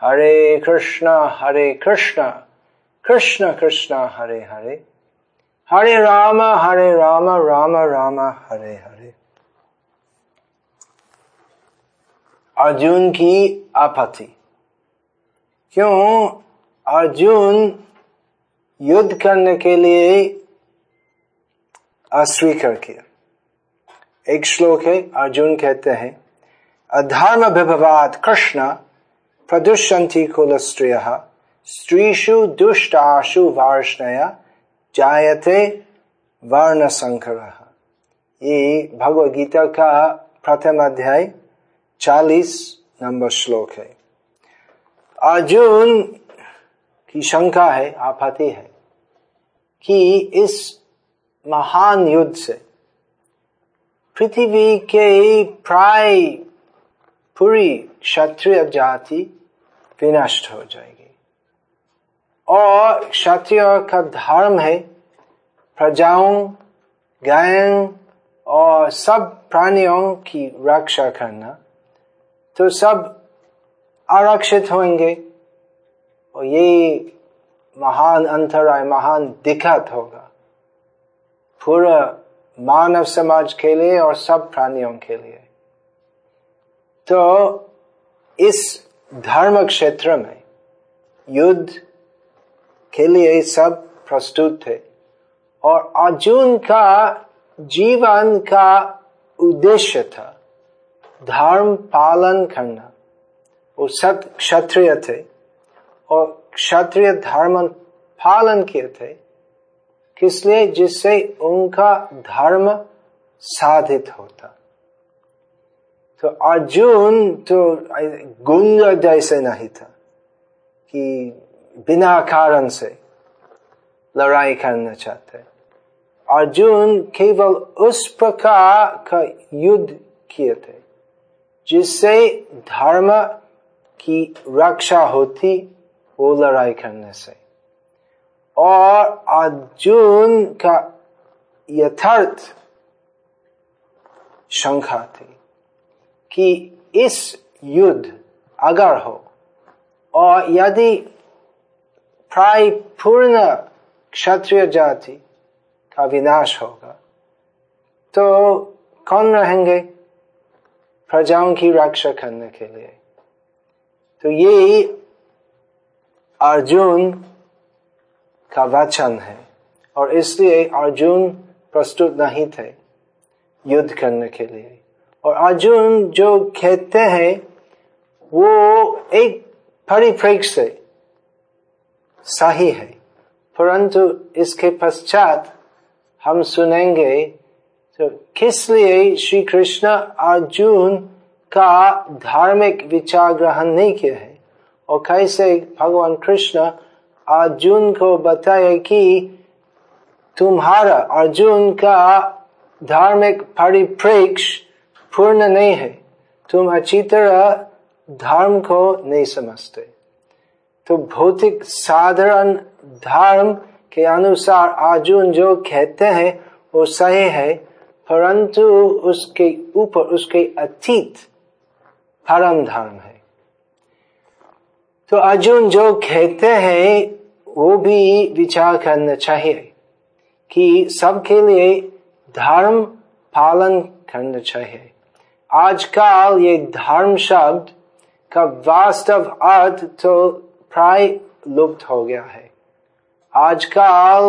हरे कृष्णा हरे कृष्णा, कृष्ण कृष्ण, हरे हरे। हरे राम हरे राम राम राम, हरे हरे। अर्जुन की आपत्ति क्यों? अर्जुन युद्ध करने के लिए अस्वीकार किया। एक श्लोक है, अर्जुन कहते हैं, अधर्म विभवात कृष्ण प्रदुष्यंती कुल स्त्रिय स्त्रीषु दुष्टाशु वार्ष्णय जायते वर्ण संकर ये भगवद गीता का प्रथम अध्याय, चालीस नंबर श्लोक है। अर्जुन की शंका है आपत्ति है, कि इस महान युद्ध से पृथ्वी के प्राय पूरी क्षत्रिय जाति विनष्ट हो जाएगी। और क्षत्रिय का धर्म है, प्रजाओं गायन और सब प्राणियों की रक्षा करना। तो सब आरक्षित होंगे। और ये महान अंतराय, महान दिक्कत होगा। पूरा मानव समाज के लिए और सब प्राणियों के लिए। तो इस धर्म क्षेत्र में युद्ध के लिए सब प्रस्तुत थे। और अर्जुन का जीवन का उद्देश्य था धर्म पालन करना। वो सत क्षत्रिय थे और क्षत्रिय धर्म पालन किए थे। किसलिए जिससे उनका धर्म साधित होता। तो अर्जुन तो गुंज जैसे नहीं था कि बिना कारण से लड़ाई करना चाहते। अर्जुन केवल उस प्रकार का युद्ध किए थे, जिससे धर्म की रक्षा होती वो लड़ाई करने से। और अर्जुन का यथार्थ शंखा थी। कि इस युद्ध अगर हो, और यदि प्राय पूर्ण क्षत्रिय जाति का विनाश होगा तो कौन रहेंगे? प्रजाओं की रक्षा करने के लिए। तो ये अर्जुन का वचन है, और इसलिए अर्जुन प्रस्तुत नहीं थे युद्ध करने के लिए। और अर्जुन जो कहते हैं, वो एक परिप्रेक्ष्य से सही है। परंतु इसके पश्चात हम सुनेंगे तो किस लिए श्री कृष्ण अर्जुन का धार्मिक विचार ग्रहण नहीं किया है? और कैसे भगवान कृष्ण अर्जुन को बताए कि तुम्हारा अर्जुन का धार्मिक परिप्रेक्ष्य पूर्ण नहीं है। तुम अच्छी तरह धर्म को नहीं समझते। तो भौतिक साधारण धर्म के अनुसार अर्जुन जो कहते हैं, वो सही है, परंतु उसके ऊपर, उसके अतीत परम धर्म है। तो अर्जुन जो कहते हैं, वो भी विचार करना चाहिए कि सबके लिए धर्म पालन करना चाहिए। आजकल ये धर्म शब्द का वास्तव अर्थ तो प्राय लुप्त हो गया है। आजकल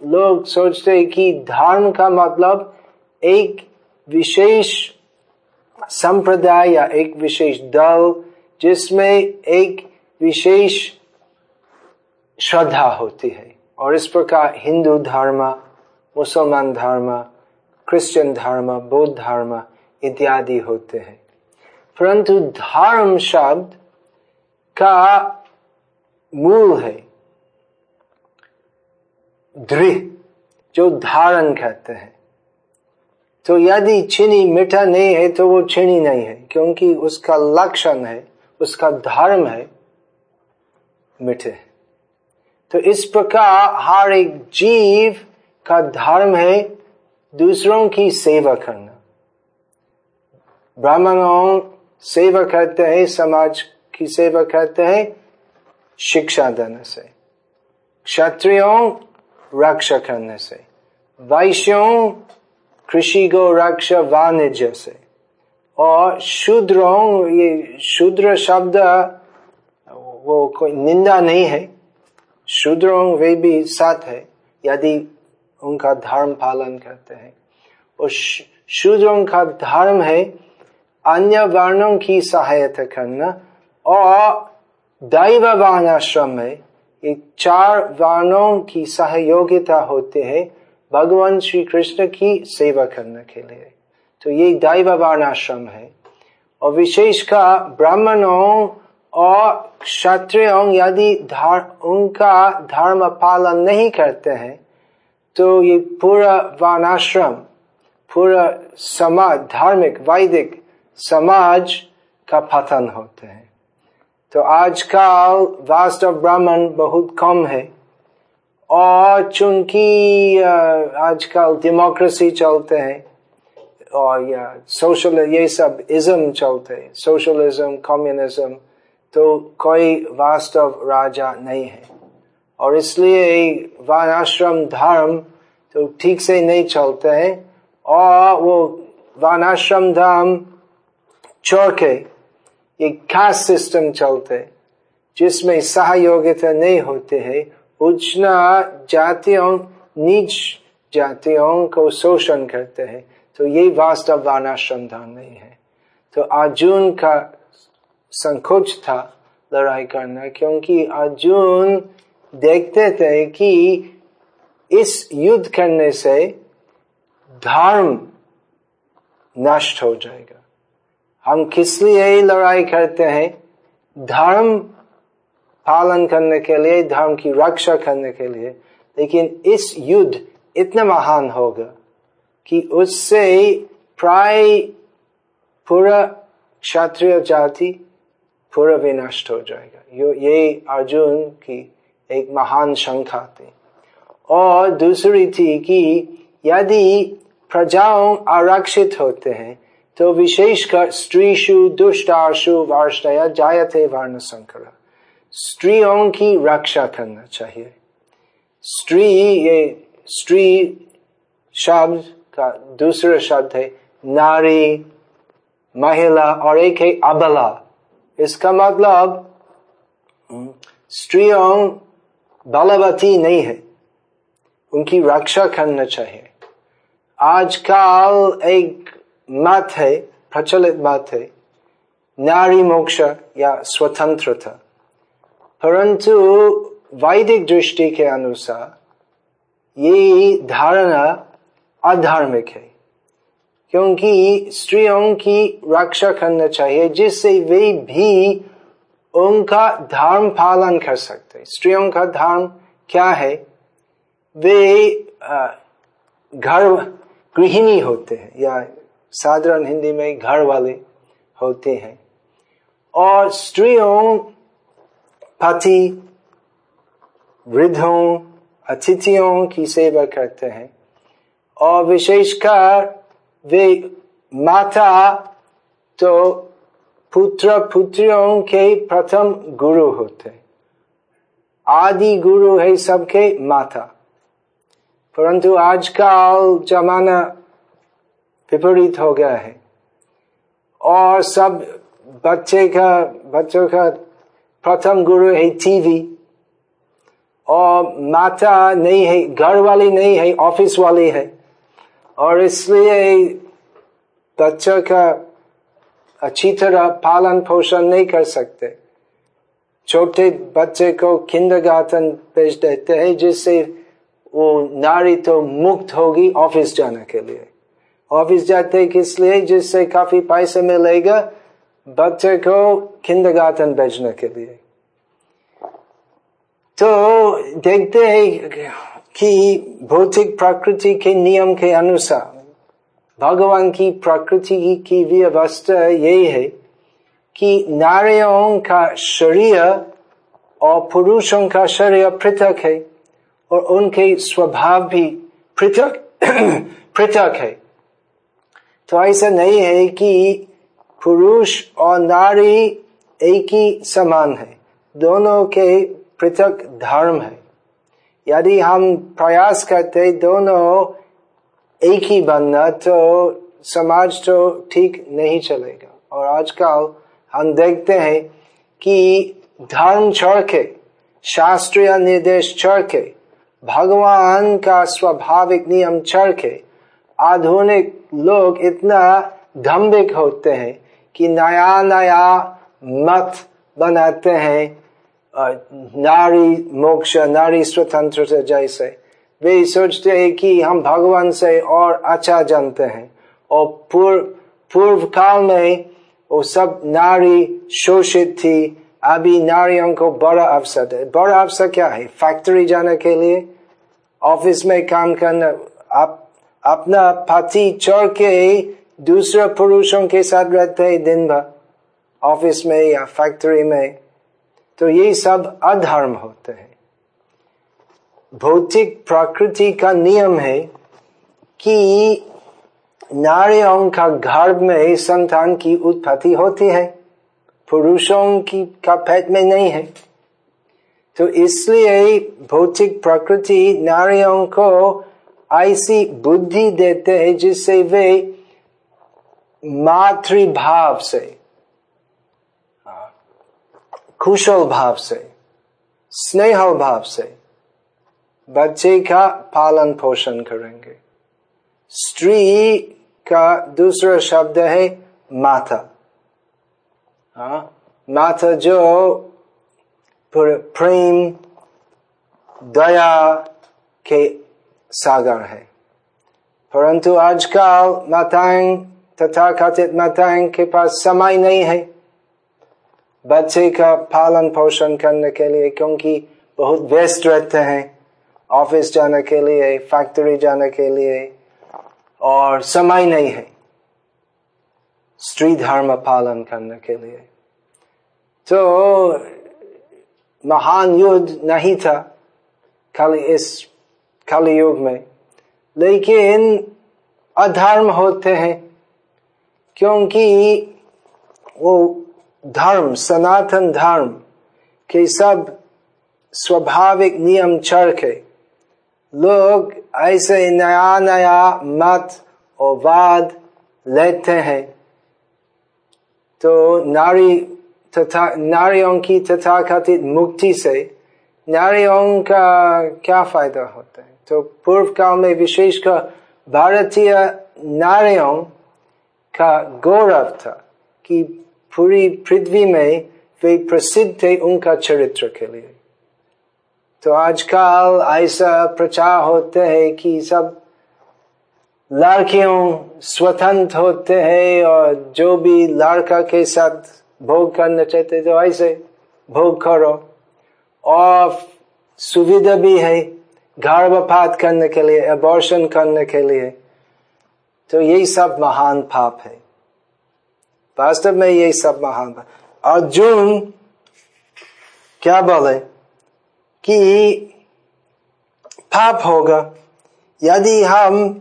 लोग सोचते हैं कि धर्म का मतलब एक विशेष संप्रदाय या एक विशेष दल जिसमें एक विशेष श्रद्धा होती है। और इस प्रकार हिंदू धर्म, मुसलमान धर्म, क्रिश्चियन धर्म, बौद्ध धर्म इत्यादि होते हैं। परंतु धर्म शब्द का मूल है। दृढ़ जो धारण कहते हैं। तो यदि चीनी मीठा नहीं है तो वो चीनी नहीं है, क्योंकि उसका लक्षण है, उसका धर्म है मीठे। तो इस प्रकार हर एक जीव का धर्म है, दूसरों की सेवा करना। ब्राह्मणों सेवा करते हैं, समाज की सेवा करते हैं, शिक्षा देने से, क्षत्रियों रक्षा करने से, वैश्यों कृषि गो रक्षा वाणिज्य से, और शूद्रों, ये शूद्र शब्द, वो कोई निंदा नहीं है। शूद्रों वे भी साथ है, यदि उनका धर्म पालन करते हैं। और शूद्रों का धर्म है अन्य वर्णों की सहायता करना और दैववान आश्रम में ये चार वर्णों की सहयोगिता होते हैं। भगवान श्री कृष्ण की सेवा करने के लिए। तो ये दैववान आश्रम है। और विशेष का ब्राह्मणों और क्षत्रियों यदि उनका धर्म पालन नहीं करते हैं तो ये पूरा वर्णाश्रम पूरा समाज, धार्मिक, वैदिक समाज का पतन होते हैं। तो आजकल वास्तव ब्राह्मण बहुत कम है। और चूँकि आजकल डेमोक्रेसी चलते हैं और, या सोशल ये सब इज्म चलते हैं सोशलिज्म कम्युनिज्म तो कोई वास्तव राजा नहीं है। और इसलिए वानाश्रम धर्म तो ठीक से नहीं चलते हैं। और वो वानाश्रम धर्म छोड़ के एक खास सिस्टम चलते जिसमें सहयोगिता नहीं होते है। उचना जातियों नीच जातियों को शोषण करते हैं। तो ये वास्तव वानाश्रम धर्म नहीं है। तो अर्जुन का संकोच था लड़ाई करना, क्योंकि अर्जुन देखते थे कि इस युद्ध करने से धर्म नष्ट हो जाएगा। हम किस लिए लड़ाई करते हैं? धर्म पालन करने के लिए, धर्म की रक्षा करने के लिए। लेकिन इस युद्ध इतना महान होगा कि उससे प्राय पूरा क्षत्रिय जाति पूरा विनष्ट हो जाएगा। ये अर्जुन की एक महान शंका थी। और दूसरी थी कि यदि प्रजाओं आरक्षित होते हैं तो विशेषकर स्त्रीशु दुष्टाशु वार्षया जायते वर्ण संकर स्त्रियों की रक्षा करना चाहिए। स्त्री ये, स्त्री शब्द का दूसरा शब्द है, नारी, महिला और एक है अबला। इसका मतलब स्त्रियों बलवती नहीं है। उनकी रक्षा करना चाहिए। आजकल एक मत है प्रचलित मत है नारी मोक्ष या स्वतंत्रता। परंतु वैदिक दृष्टि के अनुसार ये धारणा अधार्मिक है, क्योंकि स्त्रियों की रक्षा करना चाहिए, जिससे वे भी उनका धर्म पालन कर सकते स्त्रियों का धर्म क्या है? वे घर गृहिणी होते हैं या साधारण हिंदी में घर वाले होते हैं। और स्त्रियों, पति, वृद्धों, अतिथियों की सेवा करते हैं। और विशेषकर वे माता तो पुत्र पुत्रियों के प्रथम गुरु होते आदि गुरु है सबके माता। परंतु आजकल जमाना विपरीत हो गया है। और सब बच्चे का, बच्चों का प्रथम गुरु है टीवी और माता नहीं है, घर वाली नहीं है, ऑफ़िस वाली है। और इसलिए बच्चों का अच्छी तरह पालन पोषण नहीं कर सकते। छोटे बच्चे को किंडर गार्डन भेज देते हैं, जिससे वो नारी तो मुक्त होगी ऑफ़िस जाने के लिए। ऑफ़िस जाते किस लिए जिससे काफ़ी पैसे मिलेगा बच्चे को किंडर गार्डन भेजने के लिए तो देखते हैं कि भौतिक प्रकृति के नियम के अनुसार भगवान की प्रकृति की व्यवस्था यही है कि नारियों का शरीर और पुरुषों का शरीर पृथक है और उनके स्वभाव भी पृथक पृथक है तो ऐसा नहीं है कि पुरुष और नारी एक ही समान है। दोनों के पृथक धर्म है। यदि हम प्रयास करते दोनों एक ही बनना तो समाज तो ठीक नहीं चलेगा। और आजकल हम देखते हैं कि धर्म छोड़ के शास्त्रीय निर्देश छोड़ के भगवान का स्वाभाविक नियम छोड़ के आधुनिक लोग इतना धम्बिक होते हैं कि नया नया मत बनाते हैं नारी मोक्ष, नारी स्वतंत्र से जैसे। वे सोचते हैं कि हम भगवान से और अच्छा जानते हैं। और पूर्व पूर्व काल में वो सब नारी शोषित थी। अभी नारियों को बड़ा अवसर है। बड़ा अवसर क्या है? फैक्ट्री जाने के लिए? ऑफ़िस में काम करना, आप अपना पति छोड़ के दूसरे पुरुषों के साथ रहते हैं दिन भर ऑफ़िस में या फैक्ट्री में तो ये सब अधर्म होते हैं। भौतिक प्रकृति का नियम है कि नारियों का गर्भ में संतान की उत्पत्ति होती है, पुरुषों की का पेट में नहीं है। तो इसलिए भौतिक प्रकृति नारियों को ऐसी बुद्धि देते हैं जिससे वे मातृभाव से, कुशल भाव से, स्नेह भाव से बच्चे का पालन पोषण करेंगे। स्त्री का दूसरा शब्द है माता। हाँ माता जो प्रेम, दया के सागर है। परंतु आजकल माताएँ तथा कथित माताएँ के पास समय नहीं है। बच्चे का पालन पोषण करने के लिए क्योंकि बहुत व्यस्त रहते हैं, ऑफ़िस जाने के लिए, फैक्ट्री जाने के लिए, और समय नहीं है स्त्री धर्म पालन करने के लिए। तो महान युद्ध नहीं था। खाली इस खाली युग में। लेकिन अधर्म होते हैं, क्योंकि वो धर्म, सनातन धर्म के सब स्वाभाविक नियम चढ़ के लोग ऐसे नया नया मत और वाद लेते हैं। तो नारी तथा, नारियों की तथा कथित मुक्ति से नारियों का क्या फ़ायदा होता है? तो पूर्व काल में विशेषकर भारतीय नारियों का गौरव था कि पूरी पृथ्वी में वे प्रसिद्ध थे उनका चरित्र के लिए। तो आजकल ऐसा प्रचार होते है कि सब लड़कियों स्वतंत्र होते हैं और जो भी लड़का के साथ भोग करना चाहते तो ऐसे भोग करो। और सुविधा भी है गर्भपात करने के लिए अबॉर्शन करने के लिए। तो यही सब महान पाप है। वास्तव में यही सब महान पाप। अर्जुन क्या बोले कि पाप होगा, यदि हम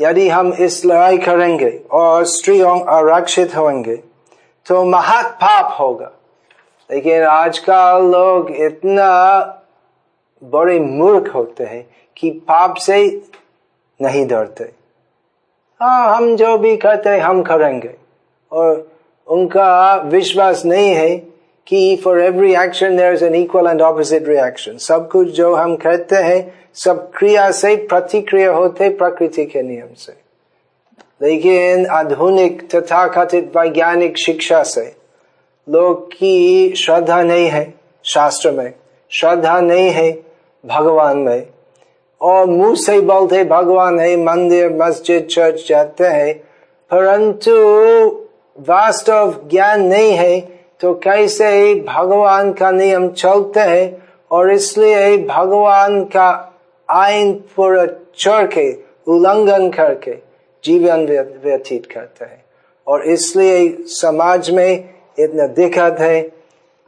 यदि हम इस लड़ाई करेंगे और स्त्रियों आरक्षित होंगे तो महत पाप होगा। लेकिन आजकल लोग इतना बड़े मूर्ख होते हैं कि पाप से नहीं डरते। हाँ हम जो भी करते हैं, हम करेंगे। और उनका विश्वास नहीं है कि for every action there is an equal and opposite reaction सब कुछ जो हम करते हैं, सब क्रिया से प्रतिक्रिया होते प्रकृति के नियम से। लेकिन आधुनिक तथा कथित वैज्ञानिक शिक्षा से लोग की श्रद्धा नहीं है शास्त्र में श्रद्धा नहीं है भगवान में और मुँह से बोलते भगवान है, मंदिर, मस्जिद चर्च जाते हैं। परंतु वास्तव ज्ञान नहीं है तो कैसे भगवान का नियम चलते हैं और इसलिए भगवान का आइन पूरा चढ़ के उल्लंघन करके जीवन व्यतीत करते हैं। और इसलिए समाज में इतना दिक्कत है,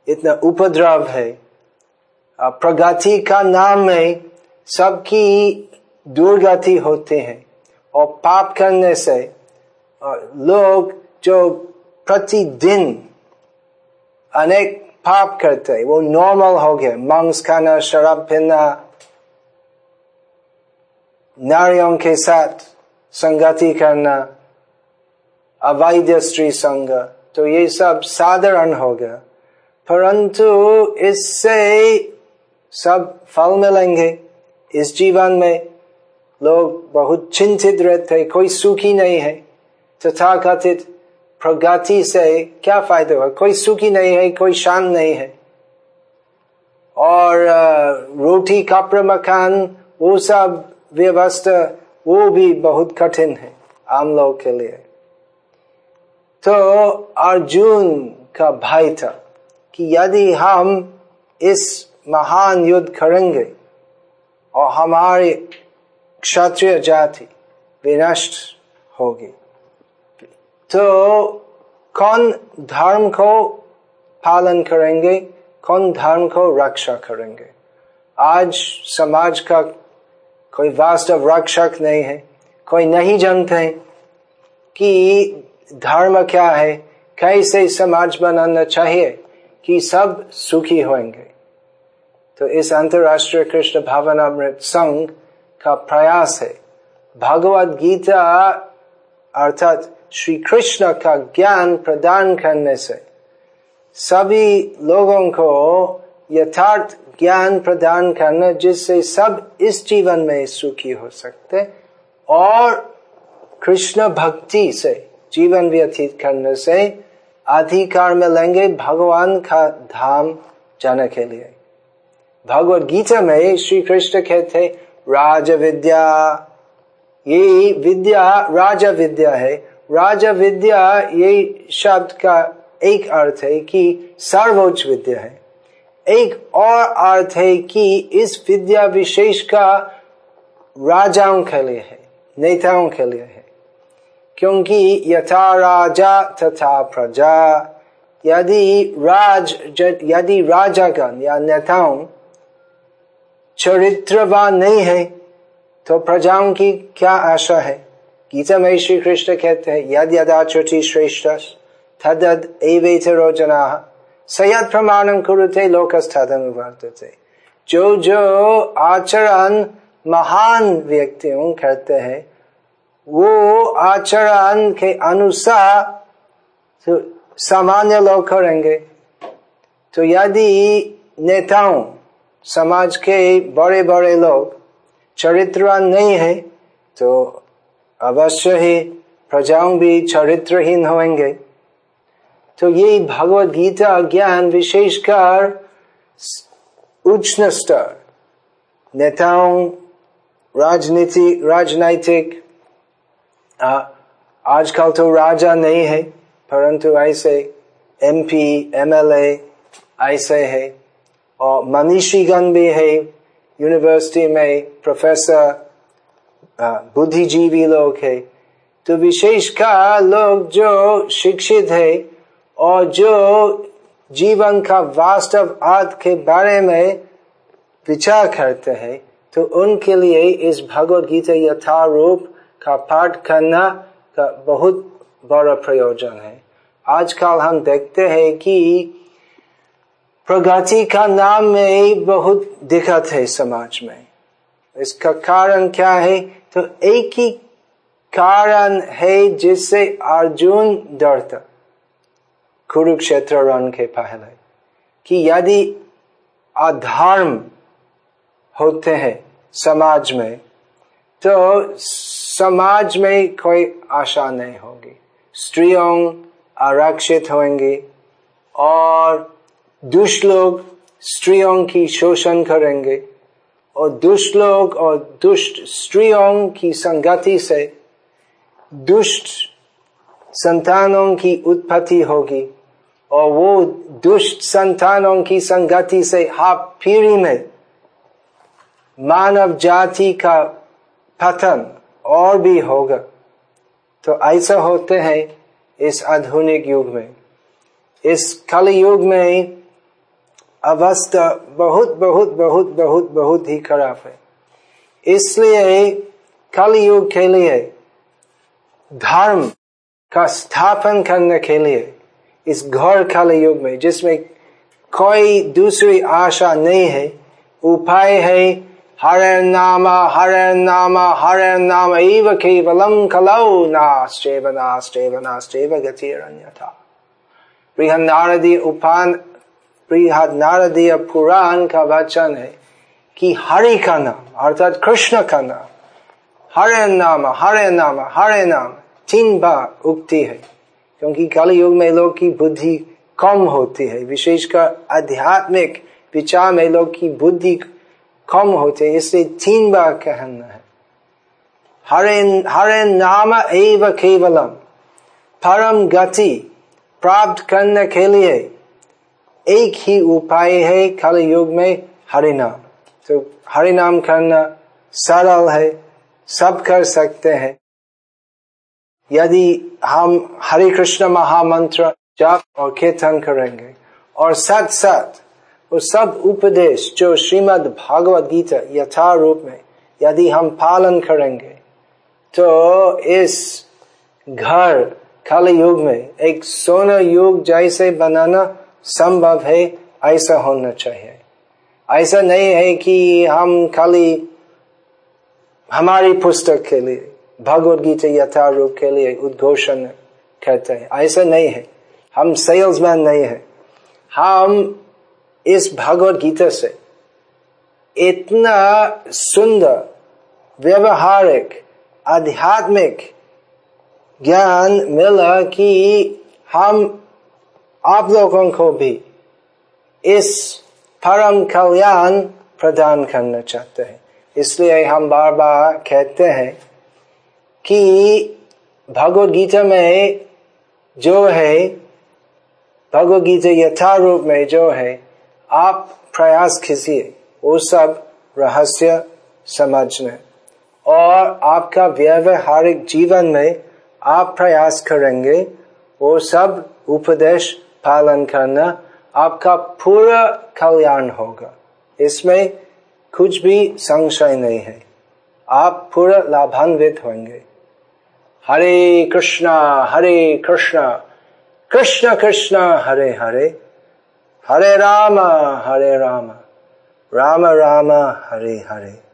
इतना उपद्रव है। प्रगति का नाम में सबकी दुर्गति होते हैं। और पाप करने से लोग जो प्रतिदिन अनेक पाप करते हैं, वो नॉर्मल हो गया। मांस खाना, शराब पीना, नारियों के साथ संगति करना, अवैध स्त्री संग तो ये सब साधारण हो गया। परंतु इससे सब फल मिलेंगे। इस जीवन में लोग बहुत चिंतित रहते कोई सुखी नहीं है। तथा कथित प्रगति से क्या फ़ायदा हुआ? कोई सुखी नहीं है, कोई शांत नहीं है। और रोटी कपड़े मकान वो सब व्यवस्था, वो भी बहुत कठिन है, आम लोग के लिए। तो अर्जुन का भाई था कि यदि हम इस महान युद्ध करेंगे और हमारी क्षत्रिय जाति विनष्ट होगी तो कौन धर्म को पालन करेंगे, कौन धर्म को रक्षा करेंगे? आज समाज का कोई वास्तव रक्षक नहीं है, कोई नहीं जानते कि धर्म क्या है? कैसे समाज बनाना चाहिए कि सब सुखी होंगे? तो इस अंतरराष्ट्रीय कृष्ण भावनामृत संघ का प्रयास है। भगवत गीता अर्थात श्री कृष्ण का ज्ञान प्रदान करने से सभी लोगों को यथार्थ ज्ञान प्रदान करना, जिससे सब इस जीवन में सुखी हो सकते और कृष्ण भक्ति से जीवन व्यतीत करने से अधिकार में लेंगे भगवान का धाम जाने के लिए। भगवत गीता में श्री कृष्ण कहते राज विद्या ये विद्या राज विद्या है। राज विद्या ये शब्द का एक अर्थ है कि सर्वोच्च विद्या है। एक और अर्थ है कि इस विद्या विशेष का राजाओं के लिए है, नेताओं के लिए है। क्योंकि यथा राजा तथा प्रजा। यदि राज यदि राजागण या नेताओं चरित्रवान नहीं है तो प्रजाओं की क्या आशा है? गीता में श्री कृष्ण कहते हैं, यद यदा चुटी श्रेष्ठ तद एवेतरो जना सयद प्रमाणम कुरुते लोकस्थादन वर्तते। जो जो आचरण महान व्यक्तियों करते हैं, वो आचरण के अनुसार तो सामान्य लोग करेंगे। तो यदि नेताओं, समाज के बड़े बड़े लोग चरित्रवान नहीं है तो अवश्य ही प्रजाओं भी चरित्रहीन होंगे। तो ये भगवत गीता ज्ञान विशेषकर उच्च स्तर नेताओं, राजनीति, राजनैतिक आजकल तो राजा नहीं है, परंतु ऐसे एमपी एमएलए ऐसे है। और मनीषीगण भी है यूनिवर्सिटी में प्रोफेसर बुद्धिजीवी लोग है। तो विशेषकर लोग जो शिक्षित है और जो जीवन का वास्तव अर्थ के बारे में विचार करते हैं तो उनके लिए इस भगवत गीता यथारूप का पाठ करना का बहुत बड़ा प्रयोजन है। आजकल हम देखते हैं कि प्रगति का नाम में बहुत दिक्कत है समाज में। इसका कारण क्या है? तो एक ही कारण है जिससे अर्जुन डरता। कुरुक्षेत्र रण के पहले कि यदि अधर्म होते हैं समाज में तो समाज में कोई आशा नहीं होगी। स्त्रियों आरक्षित होंगे और दुष्ट लोग स्त्रियों की शोषण करेंगे और दुष्ट लोग और दुष्ट स्त्रियों की संगति से दुष्ट संतानों की उत्पत्ति होगी और वो दुष्ट संतानों की संगति से हाफ़ पीढ़ी में मानव जाति का पतन और भी होगा। तो ऐसा होते हैं इस आधुनिक युग में। इस कल युग में अवस्था बहुत बहुत बहुत बहुत बहुत ही खराब है। इसलिए कल युग के लिए, धर्म का स्थापन करने के लिए, इस घोर काल युग में, जिसमें कोई दूसरी आशा नहीं है, उपाय है हरे नाम हरे नाम हरे नाम, एव केवलम कलौ नास्टेव नास्टेव नास्टेव गतिरन्यथा। बृहद नारदीय उपान बृहद नारदीय पुराण का वचन है कि हरि का नाम, अर्थात कृष्ण का नाम, हरे नाम हरे नाम हरे नाम, तीन बार उगती है। क्योंकि कल युग में लोग की बुद्धि कम होती है। विशेषकर आध्यात्मिक विचार में लोग की बुद्धि कम होते इसलिए तीन बार कहना है हरे हरे नाम एव केवलम। परम गति प्राप्त करने के लिए एक ही उपाय है कल युग में हरिनाम। तो हरिनाम करना सरल है, सब कर सकते हैं। यदि हम हरे कृष्ण महामंत्र जाप और कीर्तन करेंगे और साथ साथ वो सब उपदेश जो श्रीमद् भागवत गीता यथा रूप में यदि हम पालन करेंगे तो इस घर कल युग में एक सोना युग जैसे बनाना संभव है ऐसा होना चाहिए ऐसा नहीं है कि हम खाली हमारी पुस्तक के लिए भगवत गीता यथा रूप के लिए उद्घोषण करते हैं ऐसा नहीं है हम सेल्समैन नहीं है हम इस भगवत गीता से इतना सुंदर, व्यवहारिक, आध्यात्मिक ज्ञान मिला कि हम आप लोगों को भी इस परम कल्याण प्रदान करना चाहते हैं। इसलिए हम बार बार कहते हैं कि भगवत गीता में जो है, भगवत गीता यथा रूप में जो है आप प्रयास कीजिए वो सब रहस्य समझने। और आपका व्यवहारिक जीवन में आप प्रयास करेंगे वो सब उपदेश पालन करना आपका पूरा कल्याण होगा। इसमें कुछ भी संशय नहीं है। आप पूरा लाभान्वित होंगे। हरे कृष्णा हरे कृष्णा, कृष्ण कृष्ण, हरे हरे। हरे राम हरे राम राम राम हरे हरे